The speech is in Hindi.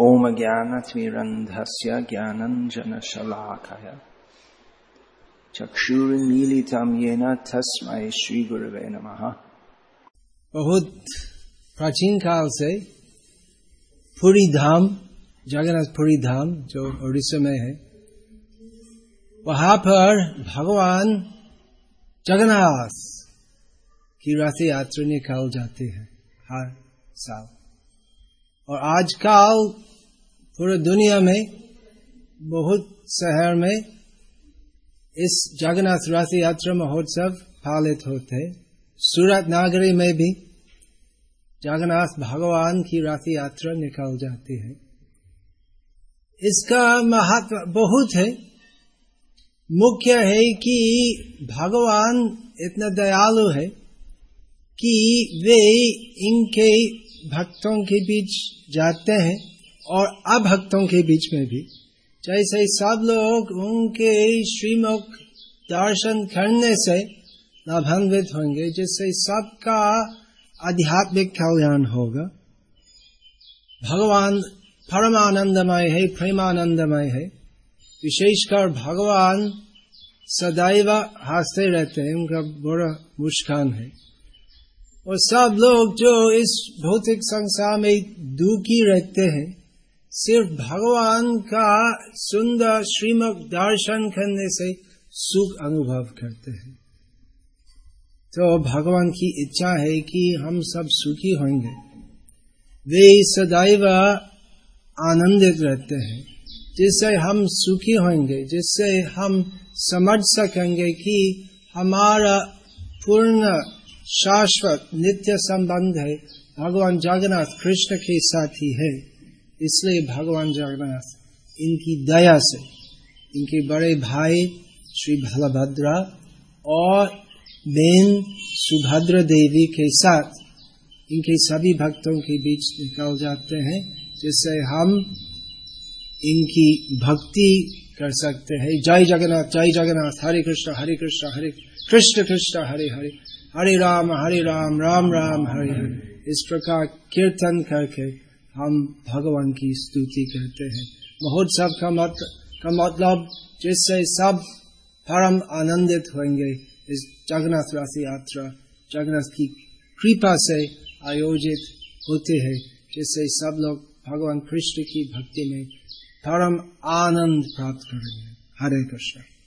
ओम ज्ञानतिरन्धस्य ज्ञानञ्जनशलाकय चक्षुर्मीलितं येन तस्मै श्रीगुरवे नमः। बहुत प्राचीन काल से पुरी धाम, जगन्नाथ पुरी धाम, जो उड़ीसा में है, वहाँ पर भगवान जगन्नाथ की रथ यात्रा निकाल जाते हैं हर साल। और आजकल पूरे दुनिया में, बहुत शहर में, इस जगन्नाथ रथ यात्रा महोत्सव पालित होते सूरत नागरी में भी जगन्नाथ भगवान की रथ यात्रा निकल जाती है। इसका महत्व बहुत है। मुख्य है कि भगवान इतना दयालु है कि वे इनके भक्तों के बीच जाते हैं और अभक्तों के बीच में भी। जैसे सब लोग उनके श्रीमुख दर्शन करने से लाभान्वित होंगे जिससे सबका आध्यात्मिक कल्याण होगा। भगवान परमानंदमय है, प्रेमानंदमय है। विशेषकर भगवान सदैव हँसते रहते हैं, उनका बड़ा मुस्कान है। और सब लोग जो इस भौतिक संसार में दुखी रहते हैं, सिर्फ़ भगवान का सुंदर श्रीमक दर्शन करने से सुख अनुभव करते हैं। तो भगवान की इच्छा है कि हम सब सुखी होंगे। वे सदैव आनंदित रहते हैं, जिससे हम सुखी होंगे, जिससे हम समझ सकेंगे कि हमारा पूर्ण शाश्वत नित्य संबंध है। भगवान जगन्नाथ कृष्ण के साथ ही। है इसलिए भगवान जगन्नाथ इनकी दया से इनके बड़े भाई श्री बलभद्रा और बेन सुभद्र देवी के साथ इनके सभी भक्तों के बीच निकल जाते हैं, जिससे हम इनकी भक्ति कर सकते हैं। जय जगन्नाथ जय जगन्नाथ, हरे कृष्ण हरे कृष्ण हरे कृष्ण कृष्ण, हरे हरे। हरे राम हरे राम राम राम, हरे हरे। इस प्रकार कीर्तन करके हम भगवान की स्तुति करते हैं। महोत्सव का मत, का मतलब जिससे सब परम आनंदित होंगे, इस जगन्नाथ राशि यात्रा, जगन्नाथ की कृपा से आयोजित होते हैं, जिससे सब लोग भगवान कृष्ण की भक्ति में परम आनंद प्राप्त करेंगे। हरे कृष्ण।